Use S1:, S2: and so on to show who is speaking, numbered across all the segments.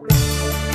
S1: Bye.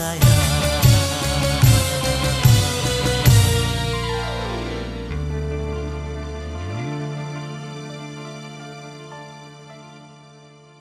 S1: desire